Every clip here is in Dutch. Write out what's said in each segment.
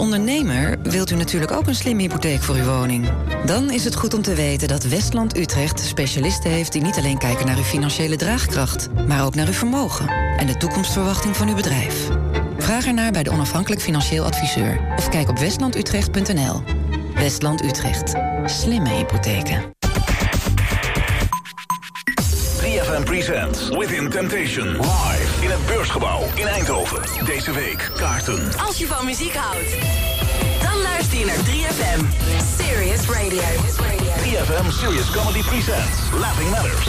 ondernemer wilt u natuurlijk ook een slimme hypotheek voor uw woning. Dan is het goed om te weten dat Westland Utrecht specialisten heeft die niet alleen kijken naar uw financiële draagkracht, maar ook naar uw vermogen en de toekomstverwachting van uw bedrijf. Vraag ernaar bij de onafhankelijk financieel adviseur of kijk op westlandutrecht.nl. Westland Utrecht. Slimme hypotheken. 3FM Presents Within Temptation. Live in het beursgebouw in Eindhoven. Deze week kaarten. Als je van muziek houdt, dan luister je naar 3FM. Serious Radio. 3FM Serious Comedy Presents Laughing Matters.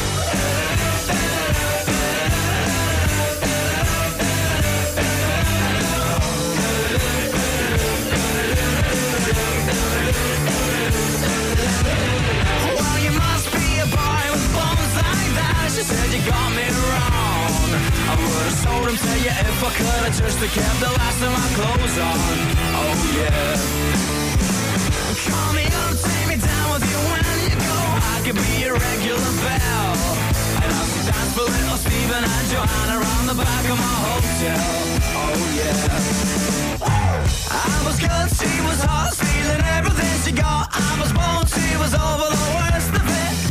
She said you got me wrong. I would've sold him to you if I could. I just kept the last of my clothes on. Oh yeah. Call me up, take me down with you when you go. I could be your regular bell. And I'll dance for little Stephen and Joanna around the back of my hotel. Oh yeah. I was good, she was hot, stealing everything she got. I was bold, she was over the worst of it.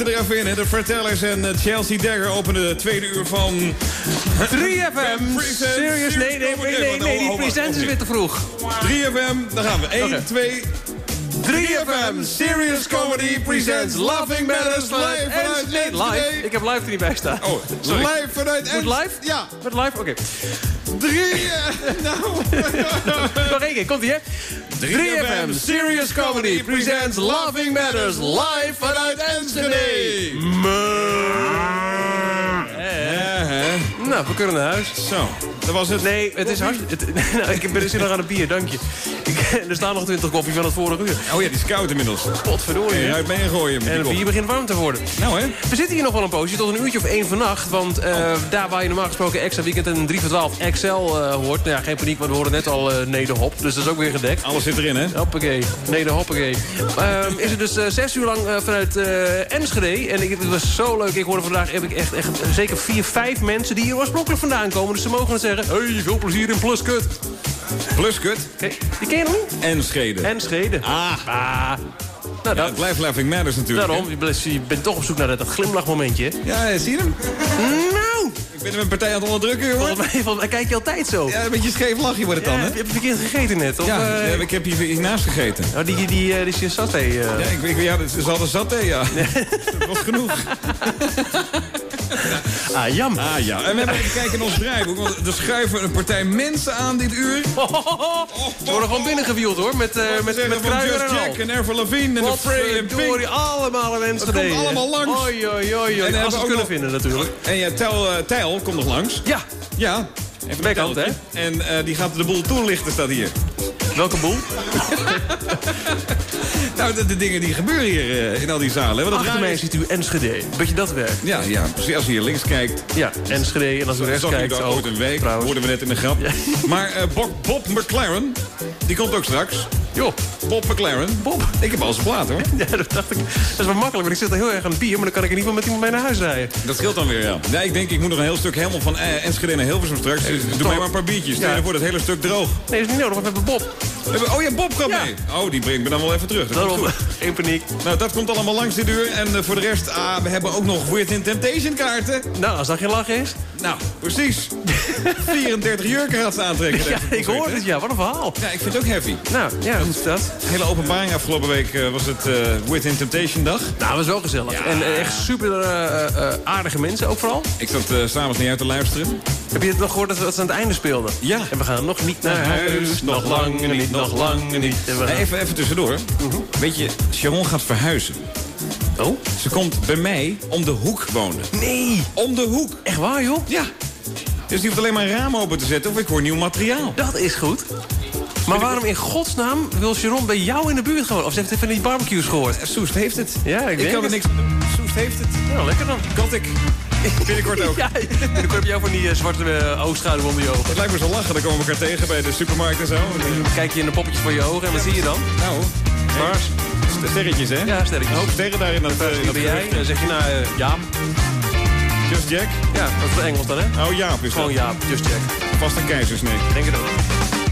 Er even in. Hè. De Vertellers en eh, Chelsea Dagger openen de tweede uur van... 3FM, Presents, serious, nee, nee, nee, nee, nee, die present is weer te vroeg. 3FM, daar gaan we. 1, Oké. 2, 3FM, Serious Comedy Presents Laughing Matters live vanuit. Enschede. Ik heb live er niet bij staan. Oh, Sorry. live vanuit Moet live? Ja, Met live? Oké. 3, nou... Nog één keer, komt ie hè? 3FM Serious Comedy presents Laughing Matters live vanuit Enschede. Nou, we kunnen naar huis. Zo, dat was het. Nee, het is hard. Nou, ik ben er zin nog aan een bier, dank je. Er staan nog 20 koffie van het vorige uur. Oh ja, die is koud inmiddels. Potverdorie. Hè? uit meegooien met En het bier begint warm te worden. Nou hè? We zitten hier nog wel een poosje, tot een uurtje of één vannacht. Want eh, Oh. daar waar je normaal gesproken extra weekend en 3 voor 12 XL hoort... Nou ja, geen paniek, want we horen net al eh Nederhop. Dus dat is ook weer gedekt. Alles zit erin, hè? Hoppakee. Nee, de hoppakee. Ehm, is het dus eh, zes uur lang vanuit Enschede. En ik, het was zo leuk. Ik hoorde vandaag heb ik echt, echt zeker vier, vijf mensen die hier oorspronkelijk vandaan komen. Dus ze mogen zeggen. Hey, veel plezier in Pluskut. Pluskut Die ken je nog niet? en Schede. Enschede. Ah. Ah. Nou, Ja, dat, blijft Laughing Matters natuurlijk. daarom. Je bent- Je bent toch op zoek naar dat, dat glimlachmomentje. Ja, zie je hem? Nou, Ik ben een partij aan het onderdrukken, hoor. volgens mij, volgens mij kijk je altijd zo. Ja, een beetje scheef lachje wordt het dan, hè? heb je je verkeerd gegeten net? Of, Ja, eh, ja, ik heb hier hiernaast gegeten. oh, die, die, die, eh, die, die saté. eh. Ja, ik, ik, ja dat is hè, ja. Dat was genoeg. Ah, jam. Ah ja, en we hebben even kijken in ons draaiboek. Want er schuiven een partij mensen aan dit uur. Ze worden gewoon binnengewield hoor, met, eh met, Zeggen met van kruier Just en. Jack en Avril Lavigne en Frey en Potverdorie, Pink. allemaal Enschede. Het komt allemaal langs. Oi, oi, oi, oi. En Als hebben ze het we kunnen vinden natuurlijk. En ja, Tijl, eh, Tijl komt nog langs. Ja, Ja. Even een telletje. En eh, die gaat de boel toelichten, staat hier. welke boel? Nou, de, de dingen die gebeuren hier eh, in al die zalen. hè, Want Achter mij is- ziet u Enschede. Beetje dat werkt. Ja, ja, precies. Als je hier links kijkt, Ja, Enschede. En als u rechts zag kijkt ook. ooit een week. trouwens. Hoorden we net in de grap. Maar eh, Bob, Bob McLaren, die komt ook straks. Joh, Bob McLaren. Bob. Ik heb al zijn plaat, hoor. Ja, dat dacht ik. Dat is wel makkelijk, want ik zit er heel erg aan het bier. Maar dan kan ik in ieder geval met iemand mee naar huis rijden. Dat scheelt dan weer, ja. Ja, ik denk, ik moet nog een heel stuk helemaal van eh, Enschede naar Hilversum straks. Dus doe mij maar een paar biertjes. Ja. Nee, dan wordt het hele stuk droog. Nee, dat is niet nodig, want we hebben Bob. Oh ja, Bob gaat Ja. mee. Oh, die brengt me dan wel even terug. Daarom, goed. geen paniek. Nou, dat komt allemaal langs dit uur. En eh, voor de rest, ah, we hebben ook nog Weird in Temptation kaarten. Nou, als dat geen lach is. Nou, precies. 34 jurken gaat ze aantrekken. Ja, ik hoor het. Ja, wat een verhaal. Ja, ik vind het ook heavy. Nou, ja, is dat? Hele openbaring afgelopen week eh, was het eh Weird in Temptation dag. Nou, dat was wel gezellig. Ja. En eh, echt super eh, eh, aardige mensen ook vooral. Ik zat eh, s'avonds niet uit te luisteren. Heb je het nog gehoord dat, dat ze aan het einde speelden? Ja. En we gaan nog niet naar huis, nog lang niet, nog lang niet. Eh, gaan- Even, even tussendoor. Weet je, Sharon gaat verhuizen. Oh? Ze komt bij mij om de hoek wonen. Nee! Om de hoek. Echt waar, joh? Ja. Dus die hoeft alleen maar een raam open te zetten of ik hoor nieuw materiaal. Dat is goed. Maar waarom in godsnaam wil Sharon bij jou in de buurt gewoon? Of ze heeft even die barbecues gehoord? Eh, Soest heeft het. Ja, ik ik denk kan er niks aan doen. Soest heeft het. Nou, lekker dan. Kat ik. Binnenkort ook. Ja, binnenkort heb je ook van die eh, zwarte uh, oogschaduw onder je ogen. Het lijkt me zo lachen. Dan komen we elkaar tegen bij de supermarkt en zo. Kijk je in de poppetjes van je ogen en wat zie je dan? Nou, Mars. st- sterretjes hè? Ja, sterretjes. Een hoop sterren daar in dat, eh, in Wie dat ben jij? Dan zeg je nou eh, Jaap. Just Jack. Ja, dat is Engels dan, hè? Oh Jaap is Gewoon. Jaap, just check. Vast een keizersnee. Denk het ook.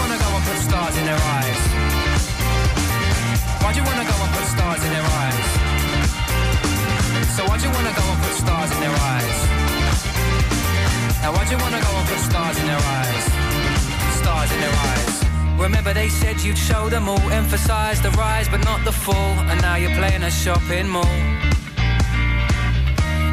Wanna go and put stars in their eyes? Why'd you wanna go and put stars in their eyes? So why'd you wanna go and put stars in their eyes? Now why'd you wanna go and put stars in their eyes? Stars in their eyes. Remember they said you'd show them all, emphasize the rise but not the fall, and now you're playing a shopping mall.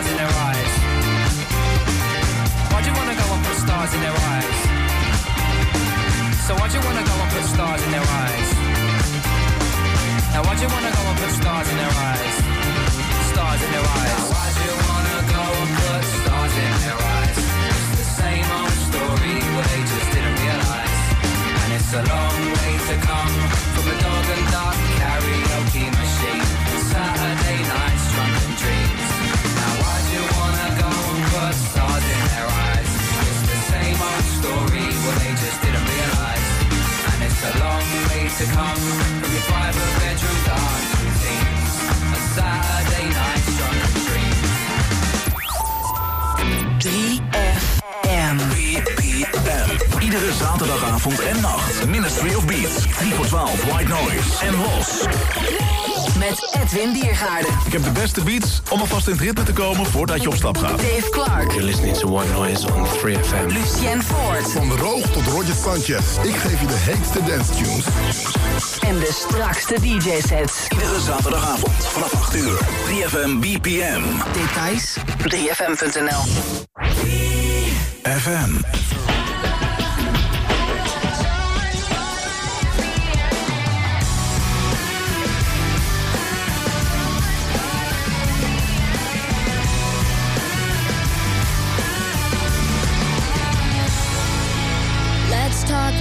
stars in their eyes? Why'd you wanna go and put stars in their eyes? So why'd you wanna go and put stars in their eyes? Now why'd you wanna go and put stars in their eyes? Stars in their eyes. Now why'd you wanna go and put stars in their eyes? It's the same old story they just didn't realize. And it's a long way to come from a dog and dark karaoke machine. Saturday night's drunken dream. come. Zaterdagavond en nacht. Ministry of Beats. 3 voor 12 White Noise. En Los. Met Edwin Diergaarden. Ik heb de beste beats om alvast in het ritme te komen voordat je op stap gaat. Dave Clark. You're listening to White Noise on 3FM. Lucien Ford. Van de Roog tot Roger Sanchez. Ik geef je de heetste dance tunes. En de strakste DJ-sets. Iedere zaterdagavond vanaf 8 uur. 3FM BPM. Details 3fm.nl FM.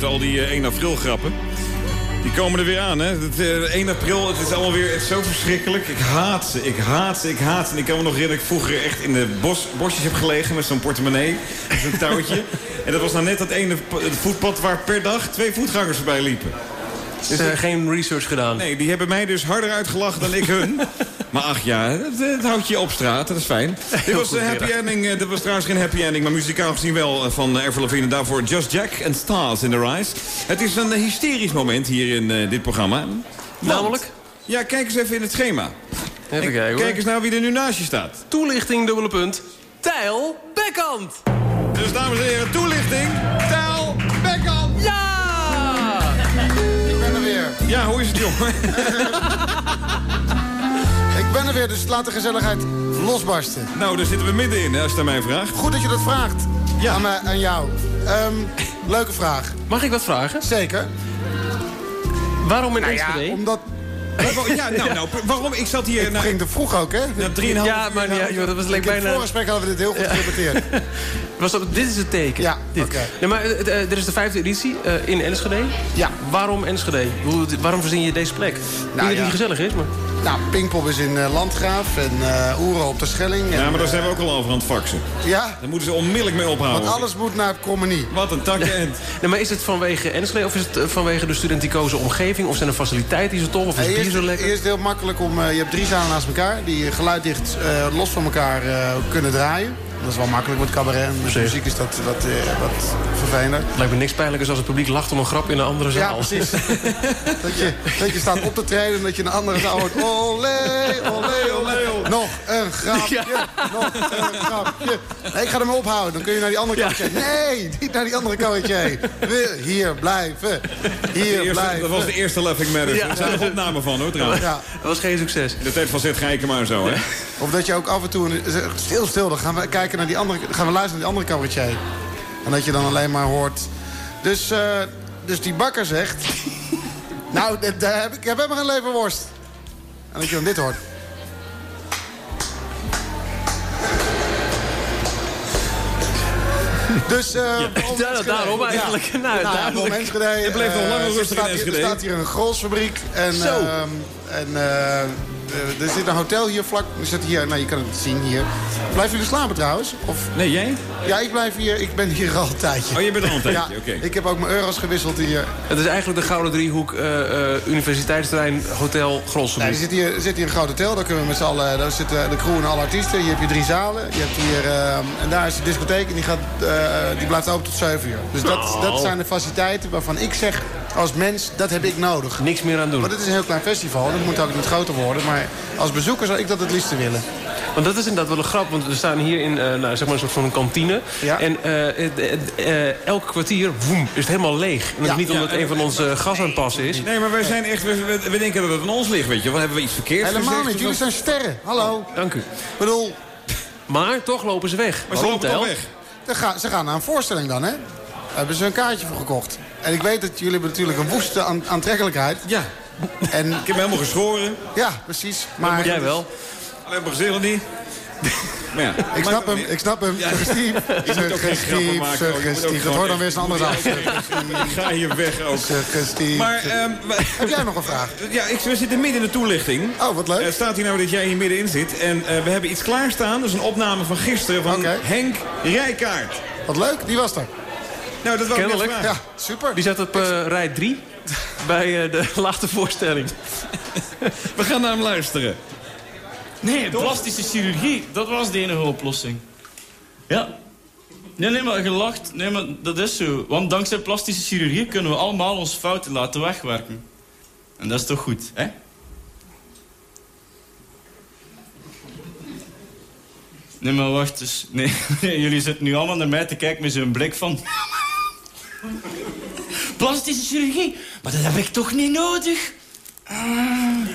Al die eh, 1 april grappen. Die komen er weer aan, hè? Het, eh, 1 april, het is allemaal weer zo verschrikkelijk. Ik haat ze, ik haat ze, ik haat ze. En ik kan me nog herinneren dat ik vroeger echt in de bos, bosjes heb gelegen... met zo'n portemonnee, met zo'n touwtje. en dat was nou net dat ene het voetpad waar per dag twee voetgangers voorbij liepen. Dus, eh, geen research gedaan. Nee, die hebben mij dus harder uitgelachen dan ik hun. Maar ach ja, het, het houdt je op straat, dat is fijn. Dit was de happy ending. eh, Dit was trouwens geen happy ending, maar muzikaal gezien wel eh, van uh, Avril Lavigne. Daarvoor Just Jack and Stars in the Rise. Het is een eh, hysterisch moment hier in eh, dit programma. Want- Namelijk? Ja, kijk eens even in het schema. Even En kijken hoor. Kijk eens nou wie er nu naast je staat. Toelichting, dubbele punt. Tijl Bekkant. Dus dames en heren, toelichting. Tel Beckham. Ja! Ik ben er weer. Ja, hoe is het, jongen? Ik ben er weer, dus laat de gezelligheid losbarsten. nou, daar zitten we middenin, hè, als je het aan mij vraagt. Goed dat je dat vraagt. Ja. Aan, mij- aan jou. Ehm, leuke vraag. Mag ik wat vragen? Zeker. Waarom in Nou ja, Enschede? omdat... Ja, nou, nou, waarom? Ik zat hier... Het Nou, ging te vroeg ook, hè? na drieënhalf Ja, maar nou- ja, joh, dat was leek In het bijna... voorgesprek hadden we dit heel goed gerepeteerd. Was dat, dit is het teken. Ja, Dit. oké. Nee, maar eh, eh, dit is de vijfde editie eh, in Enschede. Ja. Waarom Enschede? Hoe- Waarom verzin je deze plek? Niet dat ja. die gezellig is, maar... Nou, Pinkpop is in eh, Landgraaf en eh Oeren op de Schelling. En, Ja, maar daar eh, zijn we ook al over aan het faxen. Ja, Daar moeten ze onmiddellijk mee ophouden. want alles moet naar Krommenie. Wat een takje end. Nee, maar is het vanwege Enschede of is het vanwege de studenticoze omgeving? Of zijn de faciliteiten zo tof? Of is het bier zo lekker? eerst heel makkelijk om... eh, je hebt drie zalen naast elkaar die geluiddicht eh, los van elkaar eh, kunnen draaien. Dat is wel makkelijk met cabaret. en Met muziek is dat wat, eh, wat vervelender. Het lijkt me niks pijnlijkers als het publiek lacht om een grap in een andere Ja, zaal. precies. dat, je, dat je staat op te treden en dat je een andere zaal hoort. Olé, olé, olé. Nog een grapje, nog een grapje. Nee, ik ga hem ophouden. Dan kun je naar die andere Ja. Nee, niet naar die andere. Wil Hier blijven. Hier eerste, blijven. dat was de eerste Laughing Matters. Ja. Er zijn nog opnamen van, hoor, trouwens. Ja. Dat was geen succes. In de tijd van Zet en zo, hè? Of dat je ook af en toe... Een, stil, stil. Dan gaan we, kijken naar die andere, gaan we luisteren naar die andere cabaretier. En dat je dan alleen maar hoort... Dus, eh, dus die bakker zegt... nou, daar heb ik, ik heb helemaal geen leverworst. En dat je dan dit hoort. Dus, eh waarom Ja, daarom eigenlijk. Nou, Nou, ja, duidelijk. waarom Enschede? Je bleef nog Eh, langer er rustig staat in Enschede. Er staat hier een grolsfabriek. En, Zo. ehm, en eh, er zit een hotel hier vlak. Er zit hier, nou, je kan het zien hier. Blijven jullie slapen trouwens? Of, Nee, jij? ja, ik blijf hier. Ik ben hier al een tijdje. Oh, je bent er al een ja, tijdje, oké. Ik heb ook mijn euro's gewisseld hier. Het is eigenlijk de Gouden Driehoek, eh, eh, Universiteitsterrein, Hotel, Nou, er Grolsfabriek. zit hier, er zit hier een groot hotel. Daar kunnen we met z'n allen. Daar zitten de crew en alle artiesten. Hier heb je drie zalen. Je hebt hier, en daar is de discotheek. En die, gaat, eh, die blijft open tot 7 uur. Dus dat, dat zijn de faciliteiten waarvan ik zeg als mens, dat heb ik nodig. Niks meer aan doen. Maar dit is een heel klein festival. Dat moet ook niet groter worden. Maar als bezoeker zou ik dat het liefste willen. Want dat is inderdaad wel een grap, want we staan hier in eh, nou, zeg maar een soort van een kantine. Ja. En eh, het- het- eh, elk kwartier woem, is het helemaal leeg. En dat Ja. is niet omdat Ja, een van onze gas aan het passen is. Nee, maar wij zijn echt... We, we- we denken dat het aan ons ligt, weet je wel. Hebben we iets verkeerds Helemaal gezegd niet. Jullie zijn sterren. Hallo. Dank u. Ik bedoel, Maar toch lopen ze weg. Maar ze Waarom, lopen toch weg. ze gaan, ze gaan naar een voorstelling dan, hè? Daar hebben ze een kaartje voor gekocht. En ik weet dat jullie hebben natuurlijk een woeste aan- aantrekkelijkheid. Ja, En ik heb me helemaal geschoren. ja, precies. Maar Jij wel. Alleen mijn gezicht niet. Maar ja. ik snap hem, ik snap hem. Ja. Suggestief, moet ook suggestief. Dat wordt dan weer eens een zaal. Ik ga hier weg ook. Suggestief. Maar ehm, Heb jij nog een vraag? ja, ik, we zitten midden in de toelichting. Oh, wat leuk. Er staat hier nou dat jij hier middenin zit. En eh, we hebben iets klaarstaan. Dat is een opname van gisteren van. Henk Rijkaard. Wat leuk, die was er. Nou, dat was Kennelijk. Ja, super. Die zat op eh, rij 3 bij eh, de laatste voorstelling. We gaan naar hem luisteren. Nee, plastische chirurgie, dat was de enige oplossing. Ja. Nee, nee, maar gelacht. Nee, maar dat is zo. Want dankzij plastische chirurgie kunnen we allemaal onze fouten laten wegwerken. En dat is toch goed, hè? Nee, maar wacht eens. Nee, nee, jullie zitten nu allemaal naar mij te kijken met zo'n blik van... Plastische chirurgie? Maar dat heb ik toch niet nodig? Ah.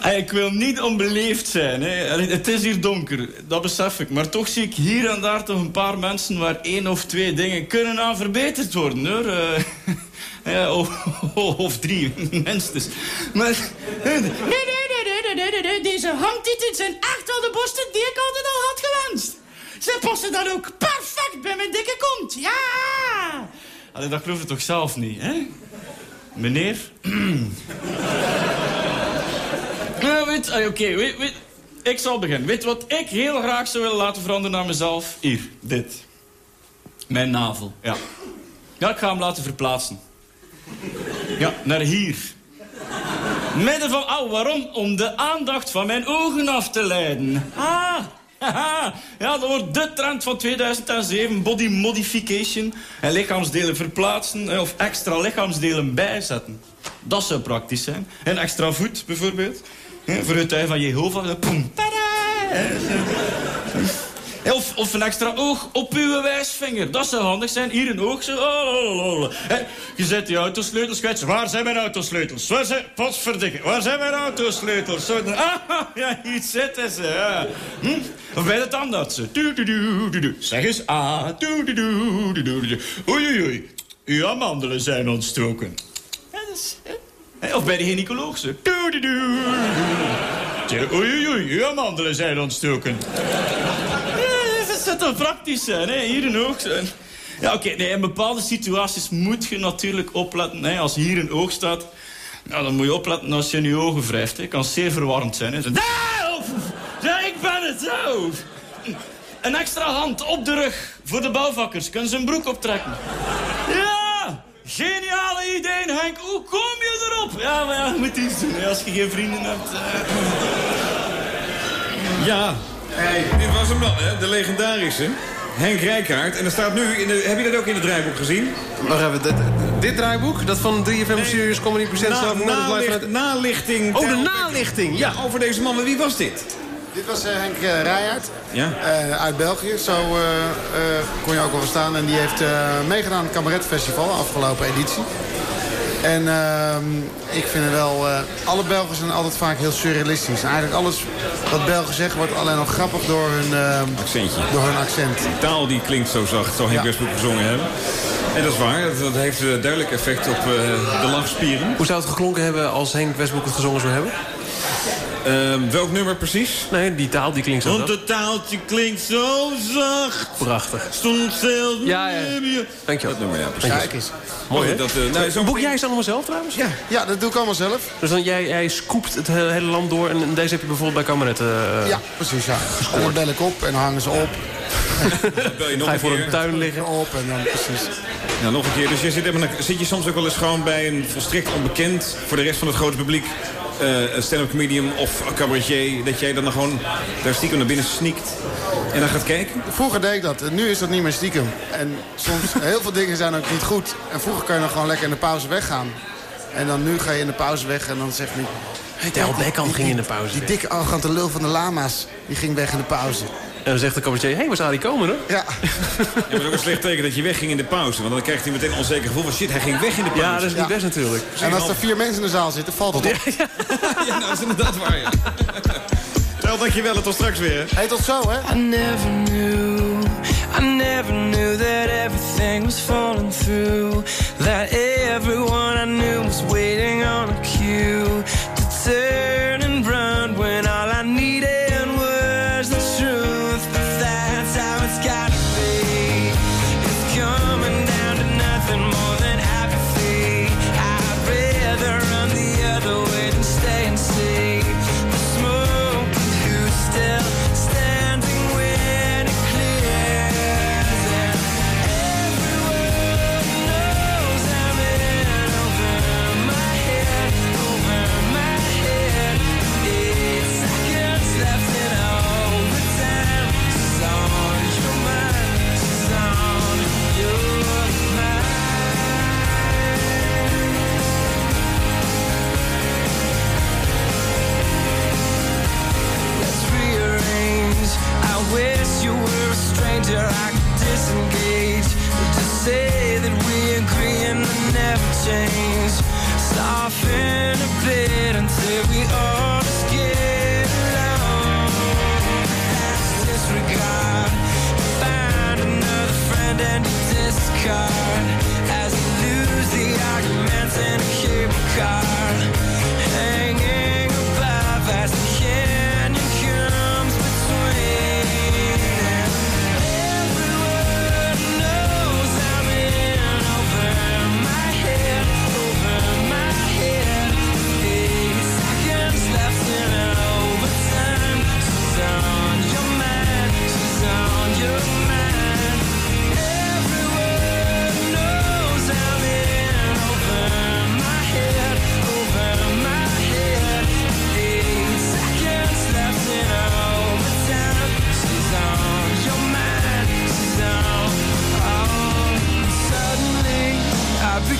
Hey, ik wil niet onbeleefd zijn. Hè. Allee, Het is hier donker, dat besef ik. Maar toch zie ik hier en daar toch een paar mensen... waar één of twee dingen kunnen aan verbeterd worden. Hoor. Eh, ja, of, of drie, minstens. Maar... Nee, nee, nee, nee, nee, nee, nee. Deze hangtitels zijn echt wel de borsten die ik altijd al had gewenst. Ze passen dan ook perfect bij mijn dikke kont. Ja! Allee, dat geloof je toch zelf niet, hè? Meneer? Nou, weet, ah, oké, weet, weet, ik zal beginnen. Weet wat ik heel graag zou willen laten veranderen aan mezelf? Hier, dit. Mijn navel, ja. Ja, ik ga hem laten verplaatsen. Ja, naar hier. Midden van, oh, waarom? Om de aandacht van mijn ogen af te leiden. Ah. Ja, dat wordt de trend van 2007. Body modification. En lichaamsdelen verplaatsen eh, of extra lichaamsdelen bijzetten. Dat zou praktisch zijn. Een extra voet, bijvoorbeeld. Voor het tuin van Jehovah. Poem. Of, of een extra oog op uw wijsvinger. Dat zou handig zijn. Hier een oog. Zo. Oh, oh, oh, oh. Je zet die autosleutels kwijt. Waar zijn mijn autosleutels? Waar zijn... Potverdikke. Waar zijn mijn autosleutels? Zo, ah, ja, hier zitten ze. Ja. Hm? Of bij de tandartsen. Zeg eens ah. Du, du. Oei, oei, oei. Uw amandelen zijn ontstoken. Ja, dat is... hè. Of bij de gynaecoloog. zo. Du, du, du, du, du. Tja, Oei, oei, oei. Uw amandelen zijn ontstoken. Dat toch praktisch zijn, hè? Hier een oog zijn. Ja, oké, nee, in bepaalde situaties moet je natuurlijk opletten. Hè? Als hier een oog staat, nou, dan moet je opletten als je in je ogen wrijft. Het kan zeer verwarrend zijn. Hè? Zo, "Ah, of- Ja, ik ben het, zo. Een extra hand op de rug voor de bouwvakkers. Kunnen ze een broek optrekken. Ja, geniale idee, Henk. Hoe kom je erop? Ja, maar ja, je moet iets doen als je geen vrienden hebt. eh. Ja, dit was hem dan, hè? de legendarische Henk Rijkaard. En er staat nu, in de, heb je dat ook in het draaiboek gezien? Wacht even, dit, dit draaiboek, dat van 3FM Serious Comedy Presents... Na- nalicht- nalichting. Oh, de nalichting, ja. Over deze man, maar wie was dit? Dit was eh, Henk uh, Rijkaard. Ja. Eh, uit België, zo eh, eh, kon je ook wel verstaan. En die heeft eh, meegedaan aan het Cabaret Festival, afgelopen editie. En ehm, ik vind het wel... eh, alle Belgen zijn altijd vaak heel surrealistisch. En eigenlijk alles wat Belgen zeggen wordt alleen nog grappig door hun, ehm, Accentje. door hun accent. Die taal die klinkt zo zacht, zou Henk Ja. Westbroek gezongen hebben. En dat is waar, dat, dat heeft een duidelijk effect op eh, de lachspieren. Hoe zou het geklonken hebben als Henk Westbroek het gezongen zou hebben? Ehm, welk nummer precies? Nee, die taal die klinkt zo Want het taaltje klinkt zo zacht. Prachtig. Stond zelfs Ja, ja. je. Dankjewel. Dat nummer, ja, precies. Kijk eens. Mooi, hè? Dat, eh, nou, zo Boek jij eens allemaal zelf trouwens? Ja, ja, dat doe ik allemaal zelf. Dus dan jij, jij scoopt het hele, land door en deze heb je bijvoorbeeld bij Cabaret. eh, Ja, precies, ja. En dan bel ik op en dan hangen ze op. bel je nog Ga je voor een tuin liggen? Op en dan precies. Ja, nog een keer. Dus je zit, even, zit je soms ook wel eens gewoon bij een volstrekt onbekend... voor de rest van het grote publiek... eh, een stand-up comedian of een cabaretier... dat jij dan nog gewoon daar stiekem naar binnen sneakt... en dan gaat kijken? Vroeger deed ik dat. En nu is dat niet meer stiekem. En soms, heel veel dingen zijn ook niet goed. En vroeger kan je nog gewoon lekker in de pauze weggaan. En dan nu ga je in de pauze weg en dan zeg je... Hey, Del Beckham ging in de pauze Die weg. dikke arrogante lul van de lama's, die ging weg in de pauze. En dan zegt de cabaretier, hé, hey, waar zou die komen hoor? Ja, Ja, maar het is ook een slecht teken dat je wegging in de pauze. Want dan krijgt hij meteen een onzeker gevoel van... shit, hij ging weg in de pauze. Ja, dat is niet Ja. best natuurlijk. en als er vier mensen in de zaal zitten, valt het op. Ja, nou, dat is inderdaad waar, ja. Tel, dankjewel. en Tot straks weer. hè. Hey, tot zo, hè? I never knew, I never knew that everything was falling through. That everyone I knew was waiting on a cue to turn never change. Soften a bit until we all just get along. Past disregard. Find another friend and discard. As you lose the arguments in a cable car.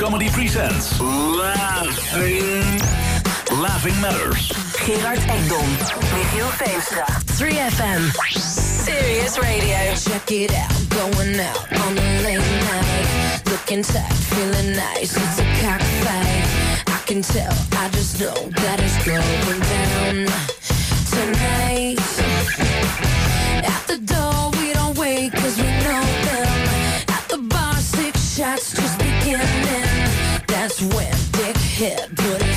Comedy Presents Laughing... Laughing Matters. Gerard Ekdom. Michiel Veenstra. 3FM. Serious Radio. Check it out, going out on a late night. Looking tight, feeling nice, it's a cockfight. I can tell, I just know that it's going down tonight. That's when Dick hit put his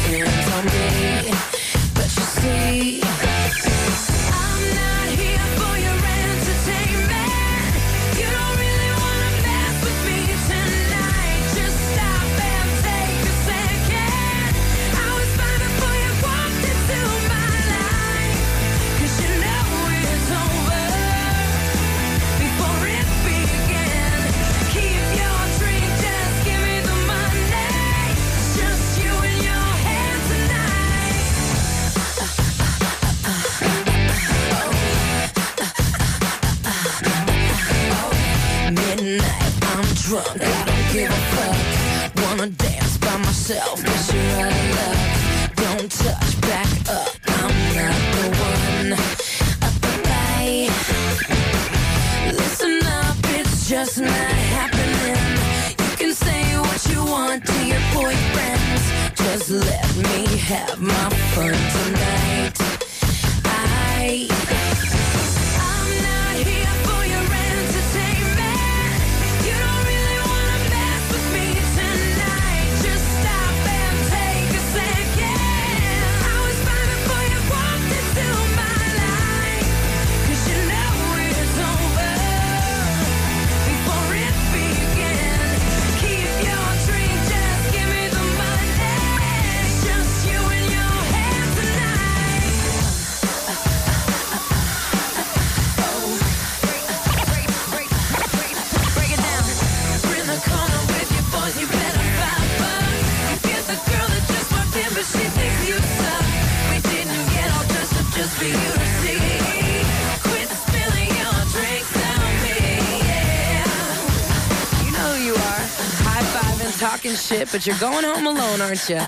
talking shit, but you're going home alone, aren't you?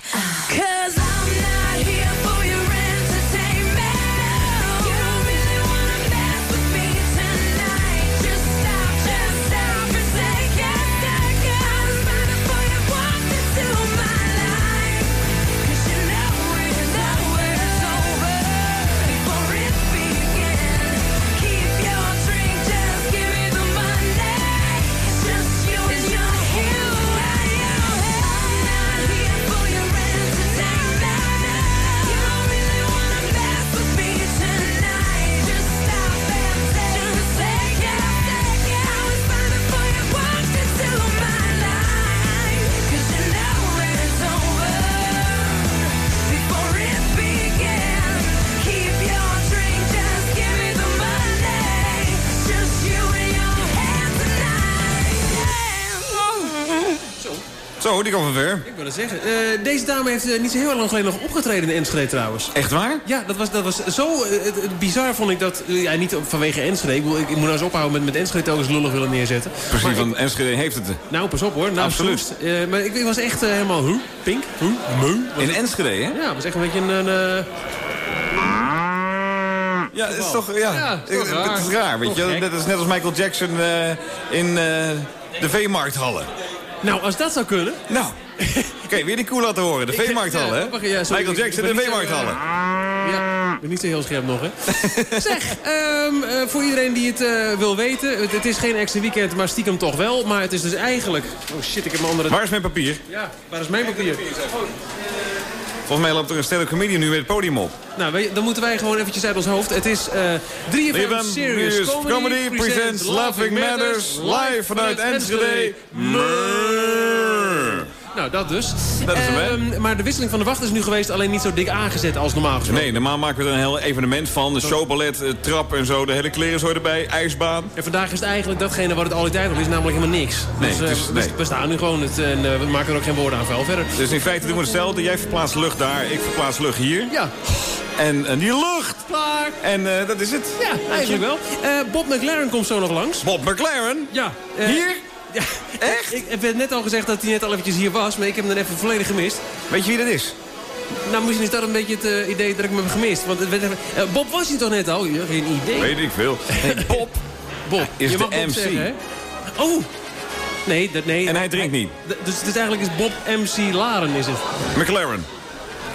Cause I'm Kwam van ver. Ik wil het zeggen. Eh, deze dame heeft eh, niet zo heel lang geleden nog opgetreden in Enschede trouwens. Echt waar? Ja, dat was, dat was zo eh, het- het bizar vond ik dat... ja, niet vanwege Enschede. Ik, bedoel, ik, ik moet nou eens ophouden met, met Enschede telkens lullig willen neerzetten. Precies, van Enschede heeft het. Nou, pas op hoor. Nou, Absoluut. maar ik, ik was echt helemaal... Huh? Pink? Huh? Meu? In het- Enschede, hè? Ja, het was echt een beetje een... een, Ja, het is toch, ja, Ja, het is toch het raar. is raar, weet je. Net is net als Michael Jackson in de Veemarkthallen. Nou, als dat zou kunnen... Nou, oké, weer die koe laten horen. De Veemarkthallen, ja, hè? ja, sorry, Michael Jackson de Veemarkthallen. Ja, ik ben niet zo heel scherp nog, hè. zeg, ehm, eh, voor iedereen die het eh, wil weten... Het, het is geen extra weekend, maar stiekem toch wel. Maar het is dus eigenlijk... Oh shit, ik heb mijn andere... Waar is mijn papier? Ja, waar is mijn papier? Volgens mij loopt er een stellige comedian nu met het podium op. Nou, dan moeten wij gewoon eventjes uit ons hoofd. Het is eh 3FM Even Serious Comedy, presents Laughing Matters live vanuit Enschede. Murr. Nou, dat dus. Dat is hem, hè? Ehm, maar de wisseling van de wacht is nu geweest, alleen niet zo dik aangezet als normaal gesproken. Nee, normaal maken we er een heel evenement van. De showballet, eh, trap en zo. De hele kleren zo erbij. IJsbaan. En vandaag is het eigenlijk datgene wat het altijd nog is, namelijk helemaal niks. Nee, dus, eh, is- we- nee. we staan nu gewoon het, en eh, we maken er ook geen woorden aan vuil verder. Dus in feite doen we hetzelfde. Jij verplaatst lucht daar, ik verplaats lucht hier. Ja, En, en die lucht! klaar. En dat is het. Ja, eigenlijk wel. Bob McLaren komt zo nog langs. Bob McLaren. Ja. Hier? Echt? Ik heb net al gezegd dat hij net al eventjes hier was, maar ik heb hem dan even volledig gemist. Weet je wie dat is? Nou, misschien is dat een beetje het eh, idee dat ik hem heb gemist. Want het werd even- eh, Bob was hij toch net al? Ja, geen idee. Weet ik veel. Hey, Bob Bob, is je de Bob MC. zeggen, hè? Oh! Nee, dat, nee. En hij drinkt niet. Dus het is eigenlijk is Bob MC Laren is het. McLaren.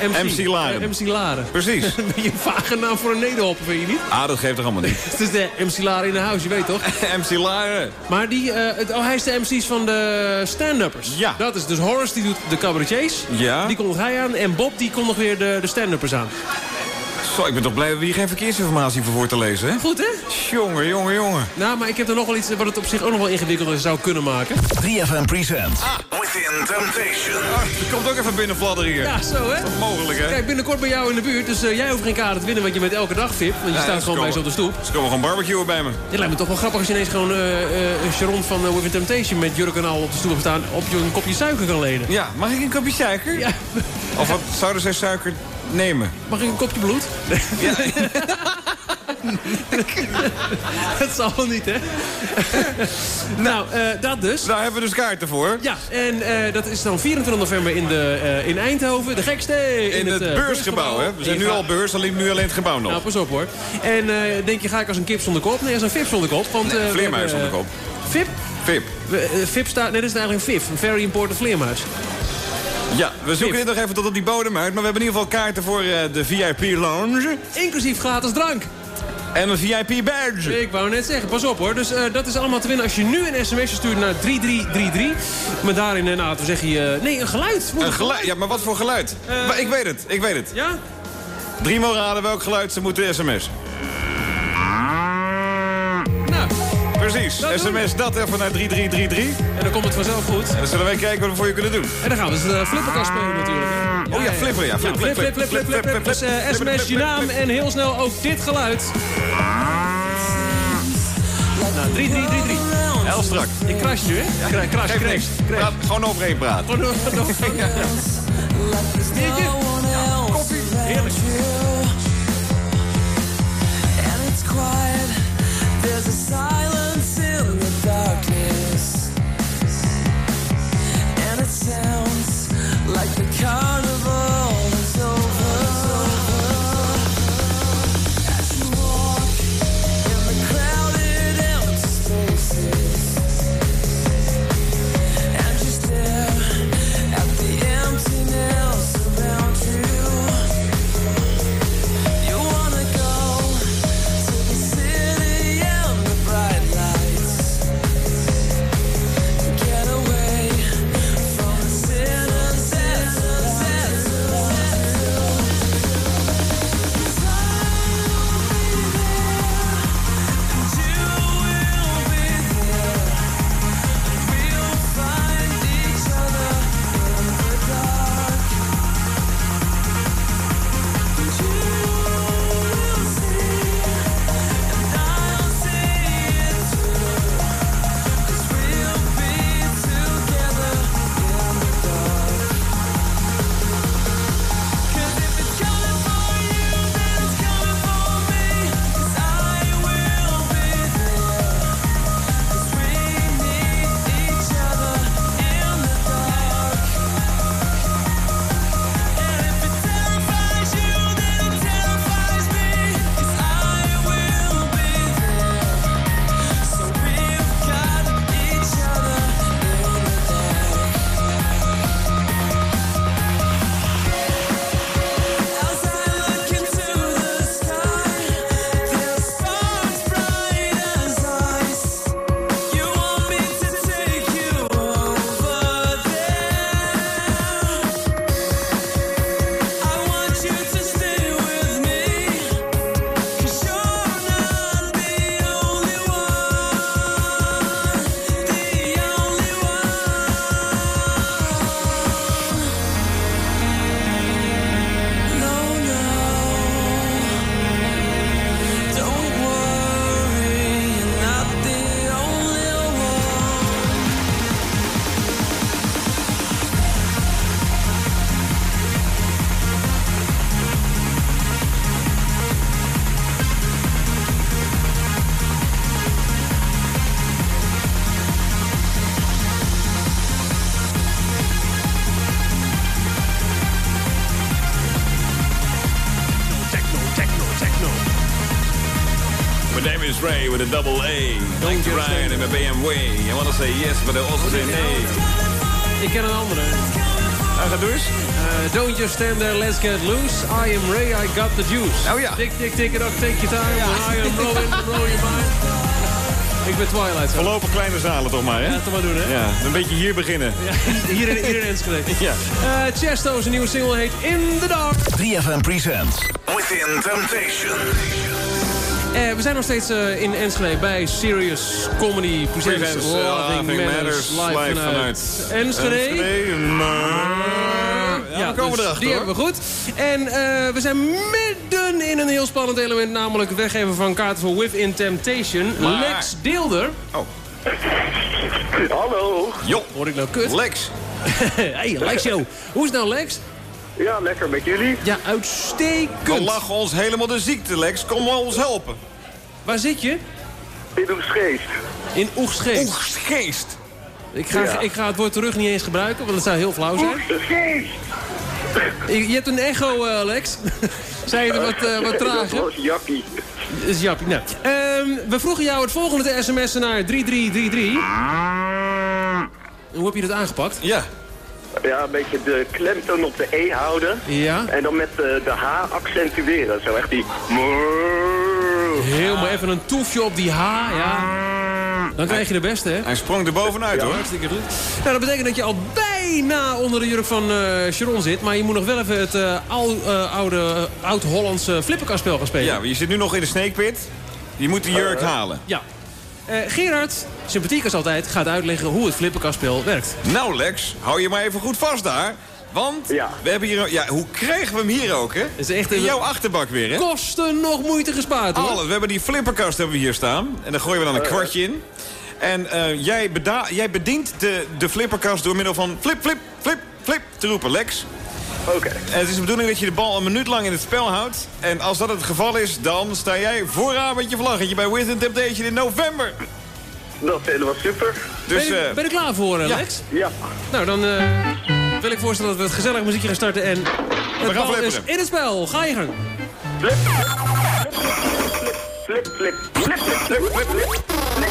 MC Laren. MC Laren. Precies. een beetje een vage naam voor een nederhopper, vind je niet? Ah, dat geeft toch allemaal niet. Het is de MC Laren in de huis, je weet toch? MC Laren. Maar die, eh, het- oh, hij is de MC's van de stand-uppers. Ja. Dat is dus Horace, die doet de cabaretiers. Ja. Die kondigt hij aan. En Bob, die komt nog weer de, de stand-uppers aan. Zo, ik ben toch blij dat we hier geen verkeersinformatie voor voor te lezen, hè? Goed, hè? Jongen, jongen, jongen. Nou, maar ik heb er nog wel iets wat het op zich ook nog wel ingewikkelder zou kunnen maken. 3FM presents Within Temptation. Ah, er komt ook even binnen fladderen hier. Ja, zo, hè? Dat is mogelijk, hè? Kijk, binnenkort bij jou in de buurt. Dus eh, jij hoeft geen kaart te winnen, want je bent elke dag VIP. Want je Ja, staat gewoon bij ze op de stoep. Ze komen gewoon barbecuen bij me. Het lijkt me toch wel grappig als je ineens gewoon eh eh, een Sharon van uh, Within Temptation met Jurk en al op de stoep staan. Op je een kopje suiker kan lenen. Ja, mag ik een kopje suiker? Ja. Of wat zouden zij suiker nemen? Mag ik een kopje bloed? Ja. dat zal wel niet, hè? nou, eh, dat dus. Daar hebben we dus kaarten voor. Ja, en eh, dat is dan 24 november in, de, eh, in Eindhoven. De gekste In, het beursgebouw, hè? We zijn nu al beurs, alleen nu alleen het gebouw nog. Nou, pas op hoor. En denk je, ga ik als een kip zonder kop? Nee, als een vip zonder kop. Want, Nee, vleermuis zonder kop. Vip? Vip. Vip staat, net is het eigenlijk een VIF. Een very important vleermuis. Ja, we zoeken dit nog even tot op die bodem uit. Maar we hebben in ieder geval kaarten voor eh, de VIP Lounge. Inclusief gratis drank. En een VIP badge. Ik wou net zeggen, pas op hoor. Dus eh, dat is allemaal te winnen als je nu een sms'je stuurt naar 3333. Met daarin, eh, nou, zeg je... nee, een geluid. Moet Een geluid? Ja, maar wat voor geluid? Maar ik weet het, ik weet het. Ja? Drie maal raden welk geluid ze moeten sms. Precies, Dat sms dat even naar 3333. en dan komt het vanzelf goed. En dan zullen wij kijken wat we voor je kunnen doen. En dan gaan we de flipperkast spelen natuurlijk. hè. Oh ja, flipper, ja. Flip, flip, flip, flip, flip, flip, flip. Dus eh, sms je naam en heel snel ook dit geluid. Nou, 3333. Heel strak. Ik crash nu, hè? Kra- Crash, crash, niks. crash. Praat, gewoon overheen praten. Gewoon Biertje? Koffie? Heerlijk. Like the carnival with a double A. Like to ride in my BMW. I wanna say yes, but I also say nee. Ik ken een andere. Nou, ga door eens. Uh, don't just stand there, let's get loose. I am Ray, I got the juice. Oh ja. Tik, tik, tik it up, take your time. I am rolling, roll your mind. Ik ben Twilight. Voorlopig kleine zalen toch maar, hè? Ja, toch maar doen, hè? Ja, een beetje hier beginnen. Ja, hier, in, hier in Enschede. Ja. Eh, Chesto, zijn nieuwe single heet In the Dark. 3FM presents Within Temptation. Eh, we zijn nog steeds eh, in Enschede bij Serious Comedy Presents Presents, uh, Loving Loving Matters Matters, live, live vanuit vanuit Enschede. Enschede, maar- Ja, we komen dus erachter, Die hoor. hebben we goed. En eh, we zijn midden in een heel spannend element, namelijk het weggeven van kaarten voor Within Temptation. Maar- Lex Deelder. Oh. Hallo. Jo. Hoor ik nou kut? Lex. hey, Lex, yo. Hoe is het nou, Lex? Ja, lekker met jullie. Ja, We uitstekend. lachen ons helemaal de ziekte, Lex. Kom maar ons helpen. Waar zit je? In Oegstgeest. In Oegstgeest. Oegstgeest. Ik ga, Ja. ik ga het woord terug niet eens gebruiken, want het zou heel flauw zijn. Oegstgeest! Je je hebt een echo, eh, Lex. Zei je er wat, eh, wat Dat trager? was Jappie. Dat is Jappie. Nou, ehm, we vroegen jou het volgende te sms'en naar 3333. Hoe heb je dat aangepakt? Ja. Ja, een beetje de klemtoon op de E houden. Ja. En dan met de, de H accentueren. Zo echt die... Heel mooi. Even een toefje op die H, ja. Dan krijg je de beste, hè? Hij sprong er bovenuit, hoor. Hartstikke goed. Nou, dat betekent dat je al bijna onder de jurk van eh Sharon zit. Maar je moet nog wel even het eh, al, eh, oude, eh, oud-Hollandse flipperkastspel gaan spelen. Ja, maar je zit nu nog in de sneekpit. Je moet de jurk halen. Ja. Eh, Gerard, sympathiek als altijd, gaat uitleggen hoe het flipperkastspel werkt. Nou, Lex, hou je maar even goed vast daar. Want we hebben hier... Ja, hoe krijgen we hem hier ook, hè? is echt in jouw achterbak weer, hè? Kosten nog moeite gespaard, hoor. Alles. We hebben die flipperkast hebben we hier staan. En daar gooien we dan een kwartje in. En eh, jij, jij bedient de, de flipperkast door middel van flip, flip, flip, flip te roepen, Lex. Oké. En het is de bedoeling dat je de bal een minuut lang in het spel houdt. En als dat het geval is, dan sta jij vooraan met je vlaggetje bij Within Temptation in november. Dat is helemaal super. Dus, ben, je, eh, ben je er klaar voor, eh, ja. Lex? Ja. Nou, dan eh, wil ik voorstellen dat we het gezellig muziekje gaan starten. En het gaan bal is in het spel. Ga je gang. Flip, flip, flip, flip, flip, flip, flip, flip, flip, flip, flip,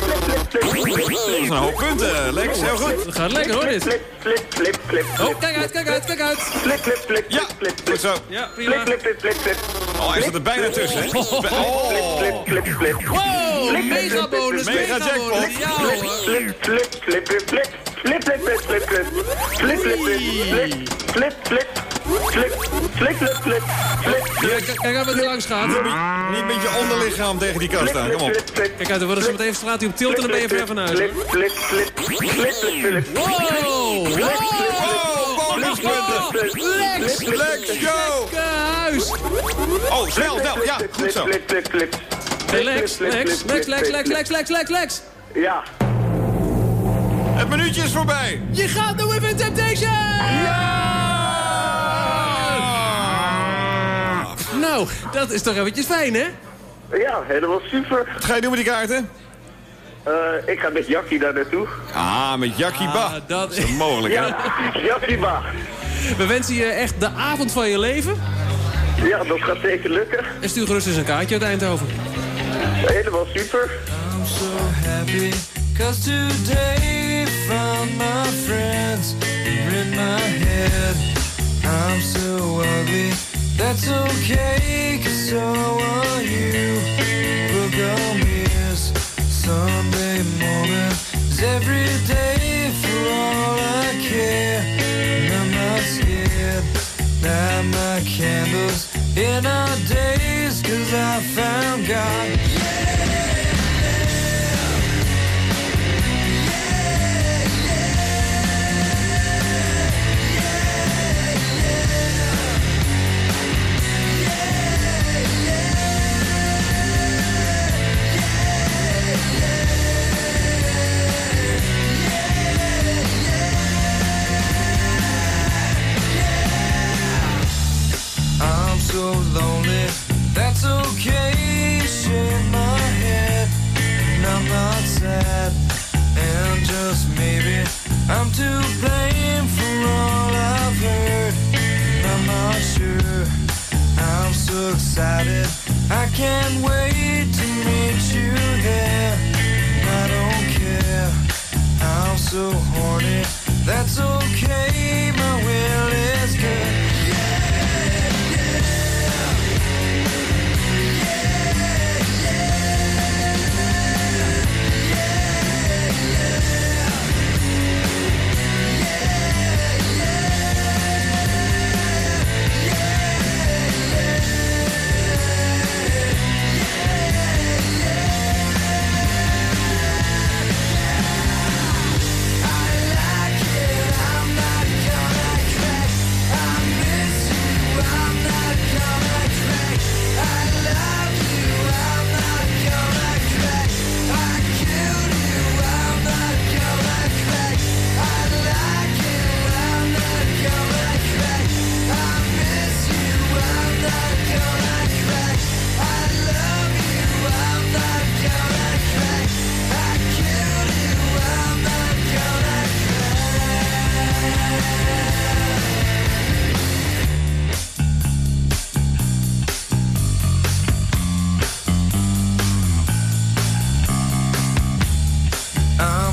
Dat is een hoop punten, Lex. Heel goed. Het gaat lekker, hoor, dit. Flip, flip, flip, flip, Oh, kijk uit, kijk uit, kijk uit. flip, flip, flip, Ja, flip, goed flip, zo. Ja, prima. flip, flip, flip, flip, flip. Oh, hij zat er bijna tussen, hè? Flip, flip, flip, flip. Wow, mega bonus, Mega jackpot. Flip, flip, flip, flip, flip. Flip, flip, flip, flip, flip. Flip, flip, flip, flip. Flip, flip. Flip, flip, flip, flip. Flip, Kijk, kijk uit wat er langs gaat. Niet met je onderlichaam tegen die kast aan. Kom op. Kijk uit, er wordt zo meteen straat op tilt en dan ben je ver van huis. Flip, flip, flip. Flip, flip. Wow. Oh, bonuspunten. Lex, Lex, go! huis. Oh, snel, snel. Ja, goed zo. Flip, flip, flip. Hey, Lex, Lex, Lex, Lex, Lex, Lex, Lex, Lex, Lex. Ja. Het minuutje is voorbij. Je gaat naar Within Temptation! Nou, dat is toch eventjes fijn, hè? Ja, helemaal super. Wat ga je doen met die kaarten? Eh, ik ga met Jackie daar naartoe. Ah, met Jackie Ba. Ah, dat Dat is mogelijk, hè? Ja, Jackie Ba. We wensen je echt de avond van je leven. Ja, dat gaat zeker lukken. En stuur gerust eens een kaartje uit Eindhoven. Helemaal super. I'm so happy Cause today found my friends in my head I'm so ugly That's okay Cause so are you. Book on mirrors Sunday morning. Is every day for all I care And I'm not scared. Light my candles in our days Cause I found God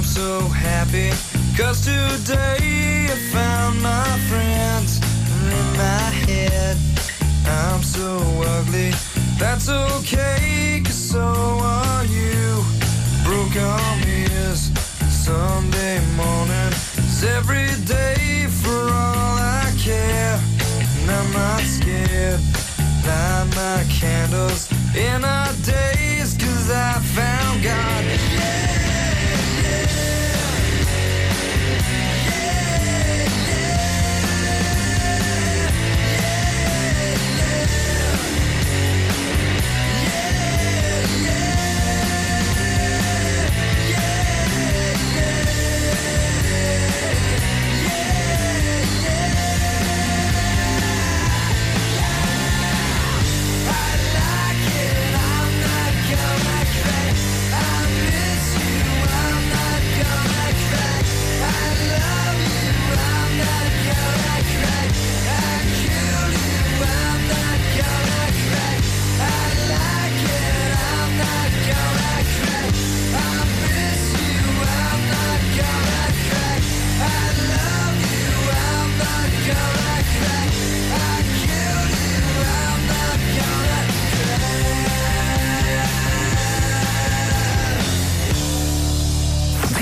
so happy. Cause today I found my friends in my head. I'm so ugly. That's okay cause so are you. Broke arm ears Sunday morning. Is every day for all I care And I'm not scared. Light my candles in our days Cause I found God. yeah.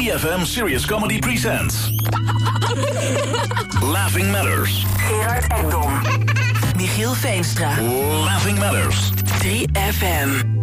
ZFM Serious Comedy Presents. Laughing Matters. Gerard Ekdom. Michiel Veenstra. Laughing Matters. 3FM.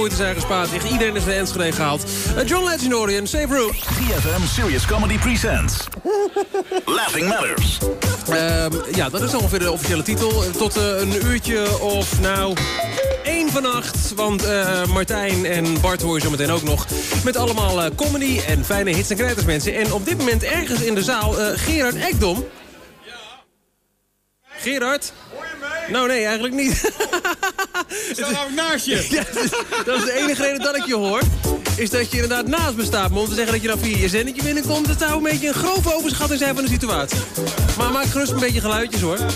Moeite zijn gespaard. Iedereen is naar Enschede gehaald. Eh, John Legend hoor je in Safe Room. 3FM Serious Comedy Presents. Laughing Matters. Ehm, ja, dat is ongeveer de officiële titel. Tot eh, een uurtje of nou... één vannacht, want eh, Martijn en Bart hoor je zo meteen ook nog. Met allemaal eh, comedy en fijne hits en knijters mensen. En op dit moment ergens in de zaal eh, Gerard Ekdom. Gerard? Hoor je mij? Nou nee, eigenlijk niet. Ik sta nou naast je. Ja, dat is- de enige reden dat ik je hoor. Is dat je inderdaad naast me staat. Maar om te zeggen dat je dan via je zendetje binnenkomt... dat zou een beetje een grove overschatting zijn van de situatie. Maar maak gerust een beetje geluidjes hoor.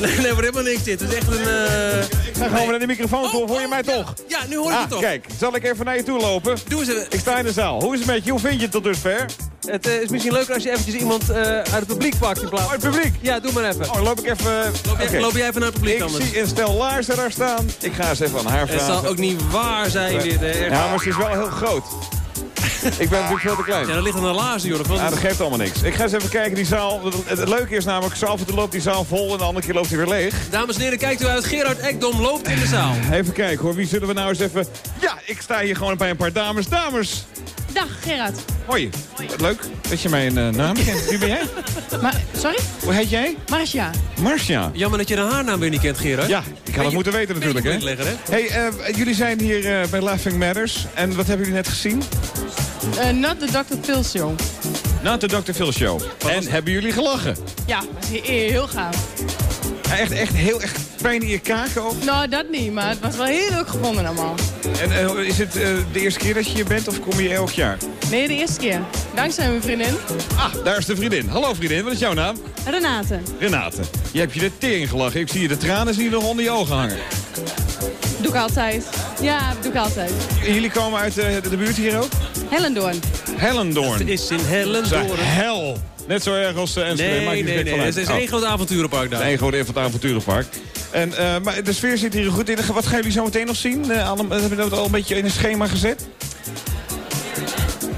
Nee, nee, wordt helemaal niks dit. Het is echt een... eh, ga gewoon naar de microfoon toe. Hoor je mij toch? Ja, nu hoor je ah, het toch. Kijk, zal ik even naar je toe lopen? Doe eens. Ik sta in de zaal. Hoe is het met je? Hoe vind je het tot dusver? Het eh, is misschien leuker als je eventjes iemand eh, uit het publiek pakt in plaats. Oh, het publiek? Ja, doe maar even. Oh, loop ik even... Loop jij, Oké. loop jij even naar het publiek Ik anders? zie een stel laarzen daar staan. Ik ga eens even aan haar Het vragen. zal ook niet waar zijn dit. hè. Echt. Ja, maar ze is wel heel groot. Ik ben natuurlijk veel te klein. Ja, er ligt een laarzen, joh. Dat Ja, dat geeft allemaal niks. Ik ga eens even kijken, die zaal. Het, het leuke is namelijk, zo af en toe loopt die zaal vol en de andere keer loopt hij weer leeg. Dames en heren, kijkt u uit. Gerard Ekdom loopt in de zaal. Even kijken hoor, wie zullen we nou eens even... Ja, ik sta hier gewoon bij een paar dames. Dames, Dag Gerard. hoi. Leuk dat je mijn eh, naam kent. Wie ben jij? Maar, sorry? Hoe heet jij? Marcia. Marcia. Jammer dat je de haarnaam weer niet kent, Gerard. Ja, ik had het moeten weten natuurlijk, hè? Leggen, hè? Hey, eh, jullie zijn hier eh, bij Laughing Matters. En wat hebben jullie net gezien? Eh, not the Dr. Phil Show. Na de Dr. Phil Show. En hebben jullie gelachen? Ja, heel gaaf. Ja, Echt, echt heel echt pijn in je kaken ook? Nou, dat niet, maar het was wel heel leuk gevonden allemaal. En eh, is het eh, de eerste keer dat je hier bent of kom je elk jaar? Nee, de eerste keer. Dankzij mijn vriendin. Ah, daar is de vriendin. Hallo vriendin, wat is jouw naam? Renate. Renate. Je hebt je de tering gelachen. Ik zie je de tranen zie je nog onder je ogen hangen. Doe ik altijd. Ja, doe ik altijd. En jullie komen uit eh, de, de buurt hier ook? Hellendoorn. Hellendoorn. Het is in Hellendoorn. Hel. Net zo erg als uh, Enschede. Nee, nee, nee. van Het is één Oh. groot avonturenpark daar. één groot avonturenpark. En, eh, maar de sfeer zit hier goed in. Wat gaan jullie zo meteen nog zien? Uh, hebben we dat al een beetje in een schema gezet?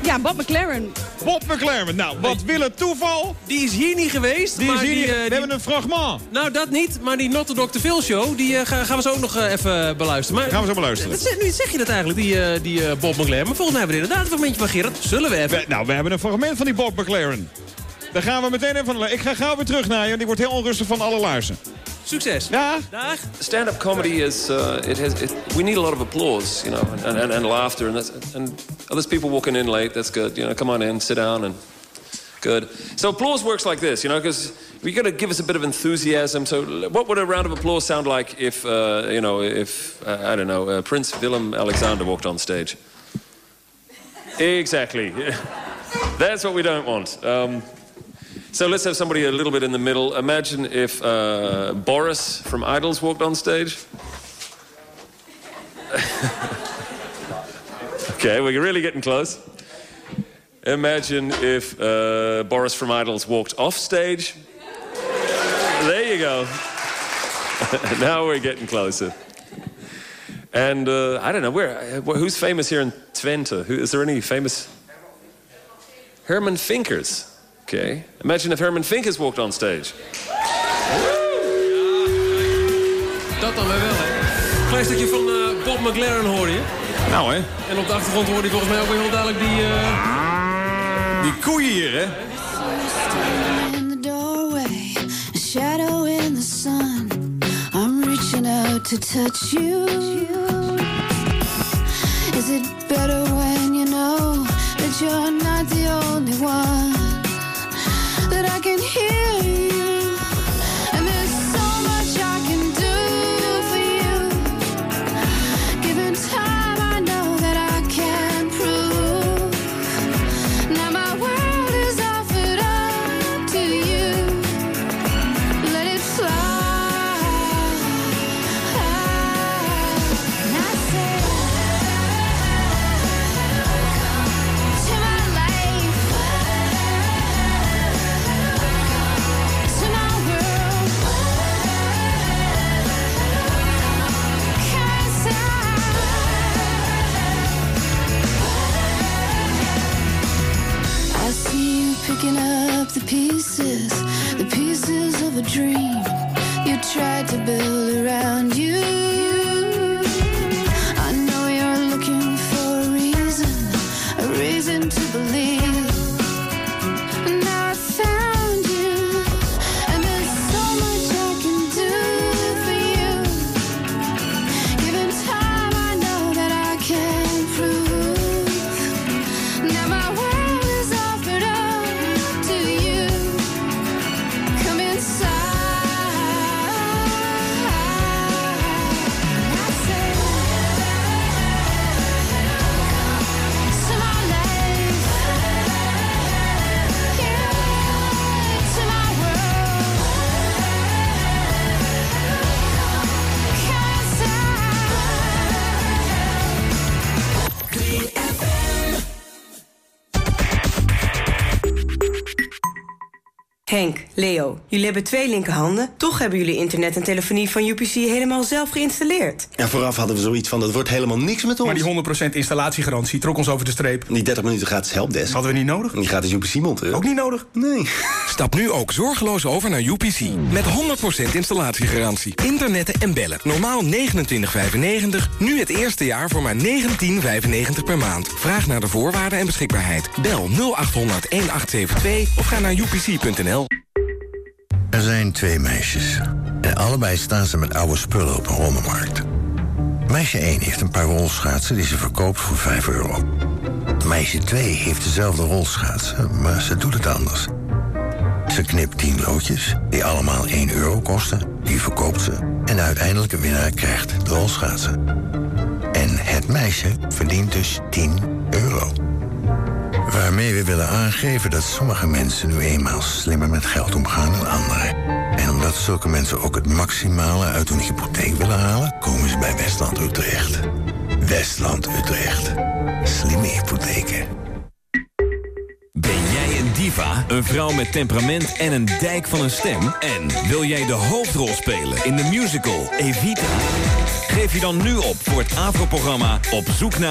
Ja, Bob McLaren. Bob McLaren. Nou, wat wil het toeval? Die is hier niet geweest. Die is maar niet- eh, we die- hebben een fragment. Nou, dat niet. Maar die Not the Dr. Phil show, die eh, gaan, gaan we zo ook nog eh, even beluisteren. Maar, Gaan we zo beluisteren. Nu zeg je dat eigenlijk, die, eh, die eh, Bob McLaren. Maar volgens mij hebben we inderdaad een fragmentje van Gerard. Zullen we even? We- nou, we hebben een fragment van die Bob McLaren. Daar gaan we meteen even van. Ik ga gauw weer terug naar je, want die wordt heel onrustig van alle laarzen. Succes. Ja. Dag. Stand-up comedy is uh, it has it, we need a lot of applause, you know, and, and, and laughter, and that's and oh, there's people walking in late. That's good, you know. Come on in, sit down, and good. So applause works like this, you know, because we got to give us a bit of enthusiasm. So what would a round of applause sound like if uh, you know if uh, I don't know uh, Prince Willem Alexander walked on stage? Exactly. That's what we don't want. Um, so let's have somebody a little bit in the middle. Imagine if uh, Boris from Idols walked on stage. okay, we're really getting close. Imagine if uh, Boris from Idols walked off stage. There you go. now we're getting closer. And uh, I don't know where. Who's famous here in Twente? Who, is there any famous? Herman Finkers. Okay. Imagine if Herman Finkers walked on stage. Dat dan weer wel, hè. Klein stukje van eh, Bob McLaren hoor je. Nou, hè. En op de achtergrond hoor je volgens mij ook weer heel duidelijk die... eh, Die koeien hier, hè. in the doorway, a shadow in the sun. I'm reaching out to touch you. Is it better when you know that you're not the only one? build Leo, jullie hebben twee linkerhanden. Toch hebben jullie internet en telefonie van UPC helemaal zelf geïnstalleerd. Ja, vooraf hadden we zoiets van, dat wordt helemaal niks met ons. Maar die 100% installatiegarantie trok ons over de streep. Die 30 minuten gratis helpdesk. Hadden we niet nodig. Die gratis UPC monteren. Ook niet nodig. Nee. Stap nu ook zorgeloos over naar UPC. Met 100% installatiegarantie. Internetten en bellen. Normaal 29,95. Nu het eerste jaar voor maar 19,95 per maand. Vraag naar de voorwaarden en beschikbaarheid. Bel 0800 1872 of ga naar upc.nl. Er zijn twee meisjes. En allebei staan ze met oude spullen op een rommelmarkt. Meisje 1 heeft een paar rolschaatsen die ze verkoopt voor 5 euro. Meisje 2 heeft dezelfde rolschaatsen, maar ze doet het anders. Ze knipt 10 loodjes, die allemaal 1 euro kosten. Die verkoopt ze. En de uiteindelijke winnaar krijgt de rolschaatsen. En het meisje verdient dus 10 euro. Waarmee we willen aangeven dat sommige mensen nu eenmaal slimmer met geld omgaan dan anderen. En omdat zulke mensen ook het maximale uit hun hypotheek willen halen, komen ze bij Westland Utrecht. Westland Utrecht. Slimme hypotheken. Ben jij een diva, een vrouw met temperament en een dijk van een stem? En wil jij de hoofdrol spelen in de musical Evita? Geef je dan nu op voor het AVRO-programma Op zoek naar